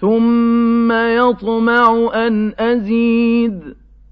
ثُمَّ يَطْمَعُ أَنْ أَزِيدَ.